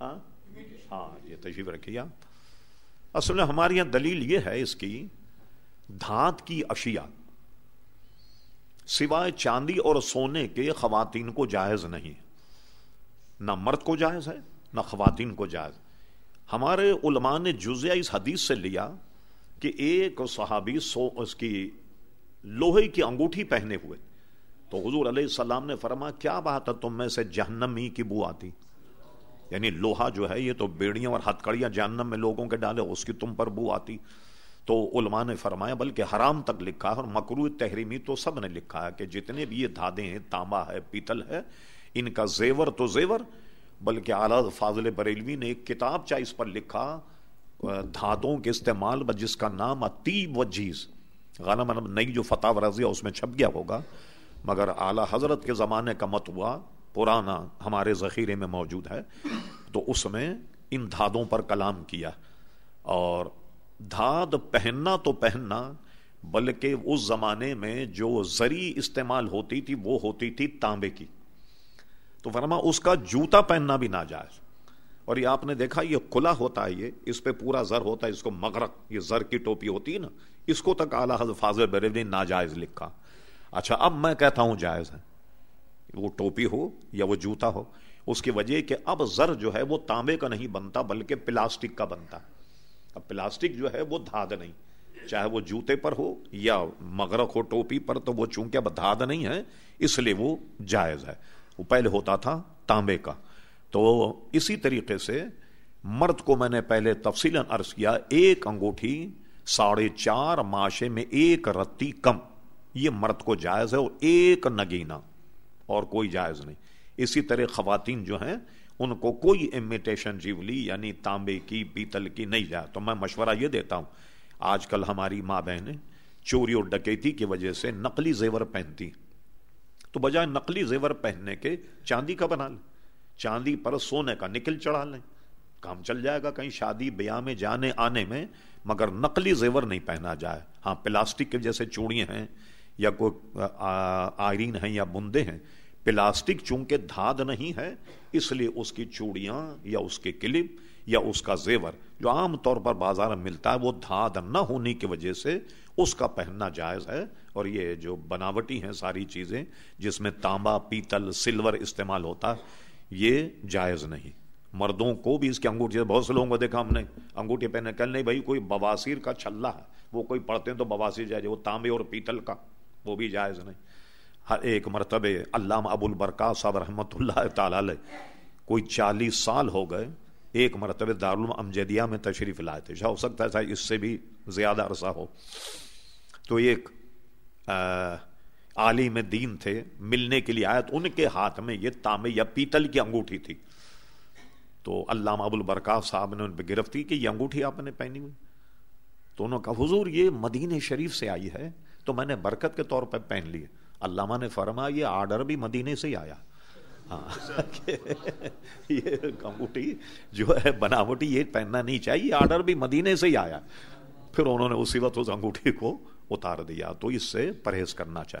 ہاں؟ ہاں یہ تشریف رکھیے آپ۔ اصل میں ہمارے یہاں دلیل یہ ہے اس کی، دھات کی اشیاء، سوائے چاندی اور سونے کے خواتین کو جائز نہیں۔ نہ مرد کو جائز ہے، نہ خواتین کو جائز۔ ہمارے علماء نے جزیہ اس حدیث سے لیا کہ ایک صحابی سو، اس کی لوہے کی انگوٹھی پہنے ہوئے۔ تو حضور علیہ السلام نے فرما کیا بات ہے تم میں سے جہنمی کی بو آتی؟ یعنی لوہا جو ہے یہ تو بیڑیاں اور ہتکڑیاں جہنم میں لوگوں کے ڈالے، اس کی تم پر بو آتی۔ تو علماء نے فرمایا، بلکہ حرام تک لکھا ہے اور مکرو تحریمی تو سب نے لکھا ہے کہ جتنے بھی یہ دھادے ہیں، تانبا ہے، پیتل ہے، ان کا زیور تو زیور، بلکہ اعلیٰ فاضل بریلوی نے ایک کتاب چاہ اس پر لکھا دھادوں کے استعمال جس کا نام اتیب و جیز۔ غالب مطلب نئی جو فتح ورزی اس میں چھپ گیا ہوگا۔ مگر اعلیٰ حضرت کے زمانے کا مت ہوا۔ پرانا ہمارے ذخیرے میں موجود ہے، تو اس میں ان دھادوں پر کلام کیا۔ اور دھاد پہننا تو پہننا، بلکہ اس زمانے میں جو زری استعمال ہوتی تھی، وہ ہوتی تھی تانبے کی۔ تو فرما، اس کا جوتا پہننا بھی ناجائز۔ اور یہ آپ نے دیکھا، یہ کھلا ہوتا ہے، یہ اس پہ پورا زر ہوتا ہے، اس کو مغرق، یہ زر کی ٹوپی ہوتی ہے نا، اس کو تک اعلیٰ فاضل بریلی ناجائز لکھا۔ اچھا اب میں کہتا ہوں جائز ہے۔ وہ ٹوپی ہو یا وہ جوتا ہو، اس کی وجہ کہ اب زر جو ہے وہ تانبے کا نہیں بنتا، بلکہ پلاسٹک کا بنتا۔ اب پلاسٹک جو ہے وہ دھاد نہیں۔ چاہے وہ جوتے پر ہو یا مغرق ہو ٹوپی پر، تو وہ چونکہ اب دھاد نہیں ہے، اس لیے وہ جائز ہے۔ وہ پہلے ہوتا تھا تانبے کا۔ تو اسی طریقے سے مرد کو میں نے پہلے تفصیل عرض کیا، ایک انگوٹھی ساڑھے چار معاشے میں ایک رتی کم، یہ مرد کو جائز ہے اور ایک نگینا اور کوئی جائز نہیں۔ اسی طرح خواتین جو ہیں، ان کو کوئی امیٹیشن جیولی یعنی تانبے کی، پیتل کی نہیں جائے۔ تو میں مشورہ یہ دیتا ہوں، آج کل ہماری ماں بہنیں چوری اور ڈکیتی کی وجہ سے نقلی زیور پہنتی تو بجائے نقلی زیور پہننے کے چاندی کا بنا لیں۔ چاندی پر سونے کا نکل چڑھا لیں۔ کام چل جائے گا کہیں شادی، بیاہ میں، جانے، آنے میں، مگر نقلی زیور نہیں پہنا جائے۔ ہاں پلاسٹک کے جیسے چوڑیاں ہیں یا کوئی آئرین ہیں یا بندے ہیں، پلاسٹک چونکہ دھاد نہیں ہے، اس لیے اس کی چوڑیاں یا اس کے کلپ یا اس کا زیور جو عام طور پر بازار میں ملتا ہے، وہ دھاد نہ ہونے کی وجہ سے اس کا پہننا جائز ہے۔ اور یہ جو بناوٹی ہیں ساری چیزیں، جس میں تانبا، پیتل، سلور استعمال ہوتا، یہ جائز نہیں۔ مردوں کو بھی اس کی انگوٹھی بہت سے لوگوں کو دیکھا ہم نے، انگوٹھی پہنے کل نہیں بھائی کوئی بواسیر کا چھلا ہے، وہ کوئی پڑھتے ہیں تو بواسیر جائے، وہ تانبے اور پیتل کا۔ وہ بھی جائز نہیں۔ ہر ایک مرتبہ علامہ ابو البرکا صاحب رحمۃ اللہ تعالی کوئی چالیس سال ہو گئے، ایک مرتبہ دارالعلوم امجدیہ میں تشریف لائے تھے۔ ہو سکتا ہے اس سے بھی زیادہ عرصہ ہو۔ تو ایک عالم دین تھے۔ ملنے کے لیے آئے تو ان کے ہاتھ میں یہ تانبے یا پیتل کی انگوٹھی تھی۔ تو علامہ ابو البرکا صاحب نے ان پہ گرفت کی کہ یہ انگوٹھی آپ نے پہنی ہوئی۔ تو انہوں نے کہا، حضور، یہ مدینہ شریف سے آئی ہے۔ تو میں نے برکت کے طور پہ پہن لیے۔ علامہ نے فرما یہ آرڈر بھی مدینے سے ہی آیا۔ ہاں۔ یہ انگوٹھی جو ہے، بناوٹی، یہ پہننا نہیں چاہیے آرڈر بھی مدینے سے ہی آیا۔ پھر انہوں نے اسی وقت اس انگوٹھی کو اتار دیا۔ تو اس سے پرہیز کرنا چاہیے۔